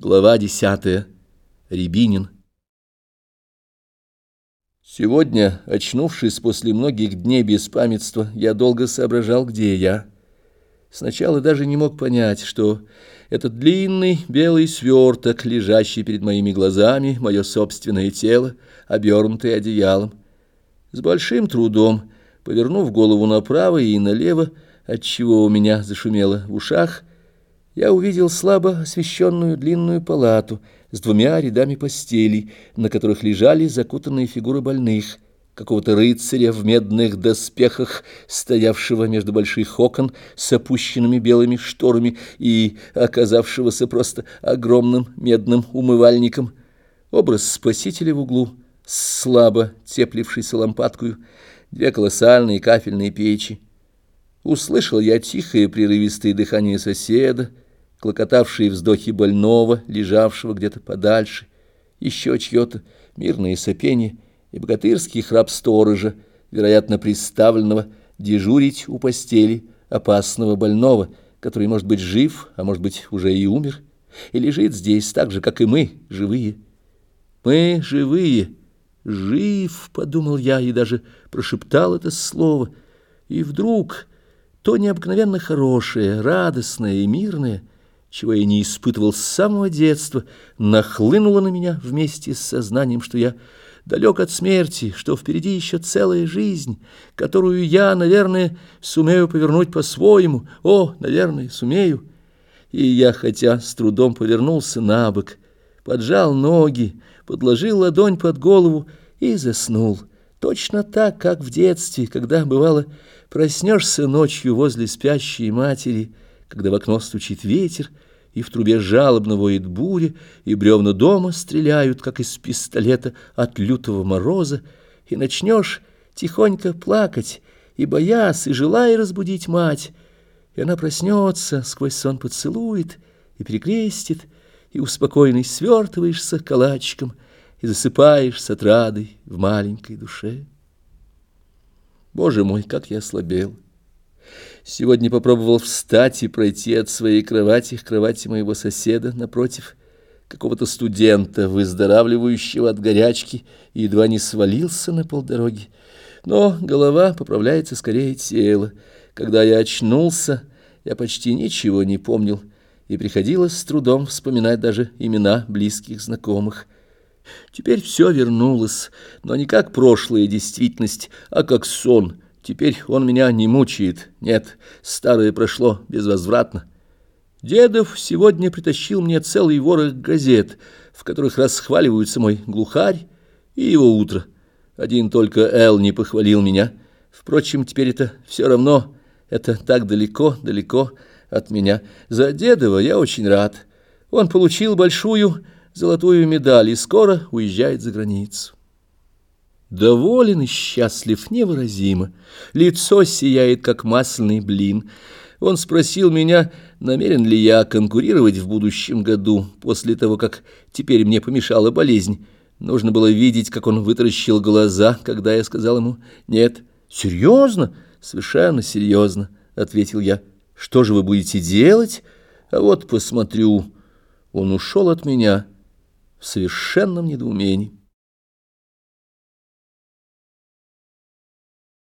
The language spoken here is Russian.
Глава десятая. Рябинин. Сегодня, очнувшись после многих дней беспамятства, я долго соображал, где я. Сначала даже не мог понять, что этот длинный белый сверток, лежащий перед моими глазами, мое собственное тело, обернутое одеялом. С большим трудом, повернув голову направо и налево, отчего у меня зашумело в ушах, я увидел слабо освещенную длинную палату с двумя рядами постелей, на которых лежали закутанные фигуры больных, какого-то рыцаря в медных доспехах, стоявшего между больших окон с опущенными белыми шторами и оказавшегося просто огромным медным умывальником, образ спасителя в углу, слабо теплившийся лампадкою, две колоссальные кафельные печи. Услышал я тихое прерывистое дыхание соседа, клокотавшие вздохи больного, лежавшего где-то подальше, еще чье-то мирное сопение и богатырский храп сторожа, вероятно, приставленного дежурить у постели опасного больного, который, может быть, жив, а может быть, уже и умер, и лежит здесь так же, как и мы, живые. Мы живые, жив, подумал я и даже прошептал это слово, и вдруг то необыкновенно хорошее, радостное и мирное — чего я не испытывал с самого детства, нахлынуло на меня вместе с сознанием, что я далек от смерти, что впереди еще целая жизнь, которую я, наверное, сумею повернуть по-своему. О, наверное, сумею. И я, хотя с трудом повернулся на бок, поджал ноги, подложил ладонь под голову и заснул. Точно так, как в детстве, когда, бывало, проснешься ночью возле спящей матери — когда в окно стучит ветер, и в трубе жалобно воет буря, и бревна дома стреляют, как из пистолета от лютого мороза, и начнешь тихонько плакать, и боясь, и желая разбудить мать, и она проснется, сквозь сон поцелует и перекрестит, и успокоенный свертываешься калачиком и засыпаешь с отрадой в маленькой душе. Боже мой, как я ослабел! Сегодня попробовал встать и пройти от своей кровати к кровати моего соседа напротив, какого-то студента, выздоравливающего от горячки, и едва не свалился на полдороги. Но голова поправляется скорее тело. Когда я очнулся, я почти ничего не помнил, и приходилось с трудом вспоминать даже имена близких знакомых. Теперь все вернулось, но не как прошлая действительность, а как сон — Теперь он меня не мучает. Нет, старое прошло безвозвратно. Дедов сегодня притащил мне целый ворох газет, в которых расхваливаются мой глухарь и его утро. Один только Эл не похвалил меня. Впрочем, теперь это все равно, это так далеко, далеко от меня. За Дедова я очень рад. Он получил большую золотую медаль и скоро уезжает за границу. Доволен и счастлив невыразимо. Лицо сияет, как масляный блин. Он спросил меня, намерен ли я конкурировать в будущем году, после того, как теперь мне помешала болезнь. Нужно было видеть, как он вытаращил глаза, когда я сказал ему «нет». «Серьезно?» «Совершенно серьезно», — ответил я. «Что же вы будете делать?» «А вот посмотрю». Он ушел от меня в совершенном недоумении.